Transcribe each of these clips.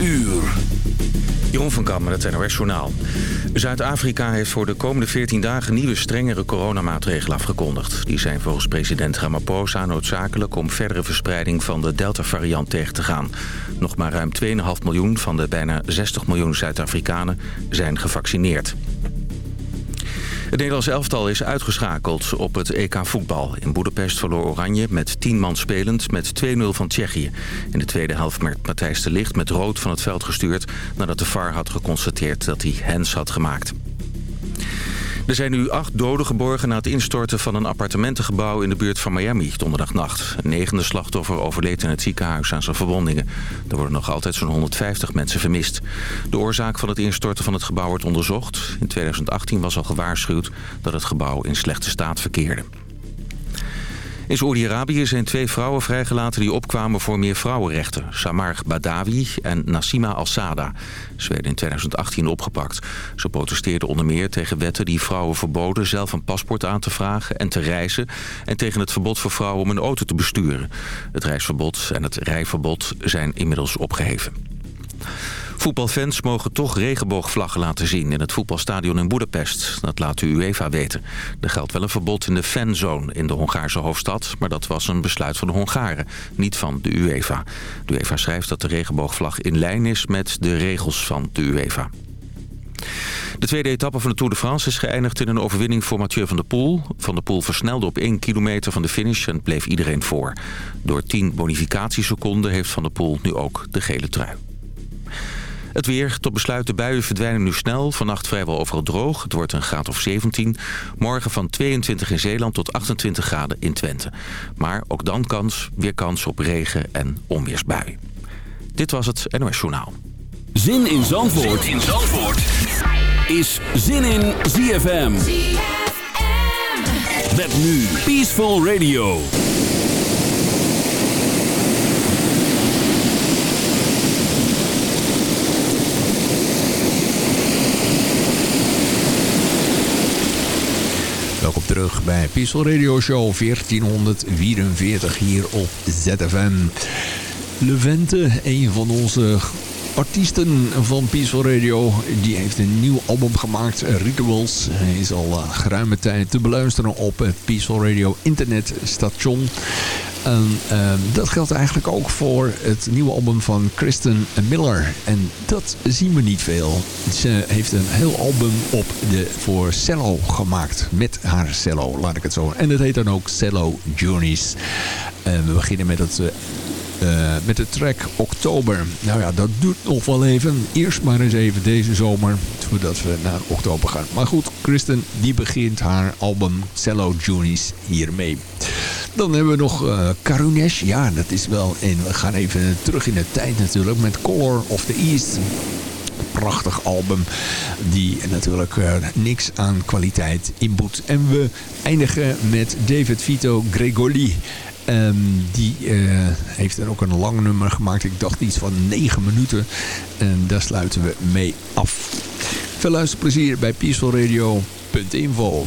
uur. Jeroen van Kam met het NOS Journaal. Zuid-Afrika heeft voor de komende 14 dagen nieuwe strengere coronamaatregelen afgekondigd. Die zijn volgens president Ramaphosa noodzakelijk om verdere verspreiding van de Delta-variant tegen te gaan. Nog maar ruim 2,5 miljoen van de bijna 60 miljoen Zuid-Afrikanen zijn gevaccineerd. Het Nederlands elftal is uitgeschakeld op het EK voetbal. In Boedapest verloor Oranje met 10 man spelend met 2-0 van Tsjechië. In de tweede helft werd Matthijs de Licht met rood van het veld gestuurd... nadat de VAR had geconstateerd dat hij hens had gemaakt. Er zijn nu acht doden geborgen na het instorten van een appartementengebouw in de buurt van Miami donderdagnacht. Een negende slachtoffer overleed in het ziekenhuis aan zijn verwondingen. Er worden nog altijd zo'n 150 mensen vermist. De oorzaak van het instorten van het gebouw wordt onderzocht. In 2018 was al gewaarschuwd dat het gebouw in slechte staat verkeerde. In Saoedi-Arabië zijn twee vrouwen vrijgelaten die opkwamen voor meer vrouwenrechten. Samar Badawi en Nassima Al-Sada. Ze werden in 2018 opgepakt. Ze protesteerden onder meer tegen wetten die vrouwen verboden zelf een paspoort aan te vragen en te reizen. En tegen het verbod voor vrouwen om een auto te besturen. Het reisverbod en het rijverbod zijn inmiddels opgeheven. Voetbalfans mogen toch regenboogvlaggen laten zien in het voetbalstadion in Boedapest. Dat laat de UEFA weten. Er geldt wel een verbod in de fanzone in de Hongaarse hoofdstad... maar dat was een besluit van de Hongaren, niet van de UEFA. De UEFA schrijft dat de regenboogvlag in lijn is met de regels van de UEFA. De tweede etappe van de Tour de France is geëindigd in een overwinning voor Mathieu van der Poel. Van der Poel versnelde op 1 kilometer van de finish en bleef iedereen voor. Door 10 bonificatieseconden heeft van der Poel nu ook de gele trui. Het weer, tot besluit de buien verdwijnen nu snel. Vannacht vrijwel overal droog. Het wordt een graad of 17. Morgen van 22 in Zeeland tot 28 graden in Twente. Maar ook dan kans, weer kans op regen en onweersbui. Dit was het NOS Journaal. Zin in Zandvoort, zin in Zandvoort. is Zin in ZFM. ZFM. Met nu Peaceful Radio. Terug bij Peaceful Radio Show 1444 hier op ZFM. Levente, een van onze artiesten van Peaceful Radio, die heeft een nieuw album gemaakt, Rituals. Hij is al uh, geruime tijd te beluisteren op Peaceful Radio internetstation. En uh, dat geldt eigenlijk ook voor het nieuwe album van Kristen Miller. En dat zien we niet veel. Ze heeft een heel album op de, voor cello gemaakt. Met haar cello, laat ik het zo En dat heet dan ook Cello Journeys. En we beginnen met het... Uh, met de track Oktober. Nou ja, dat doet nog wel even. Eerst maar eens even deze zomer, voordat we naar oktober gaan. Maar goed, Kristen die begint haar album Cello Journeys hiermee. Dan hebben we nog uh, Karunesh. Ja, dat is wel... En we gaan even terug in de tijd natuurlijk met Color of the East prachtig album die natuurlijk uh, niks aan kwaliteit inboet. En we eindigen met David Vito Gregoli. Um, die uh, heeft er ook een lang nummer gemaakt. Ik dacht iets van 9 minuten. En daar sluiten we mee af. Veel luisterplezier bij peacefulradio.info.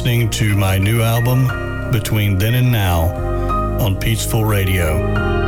listening to my new album, Between Then and Now, on Peaceful Radio.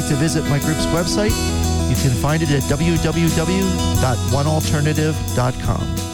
Like to visit my group's website, you can find it at www.onealternative.com.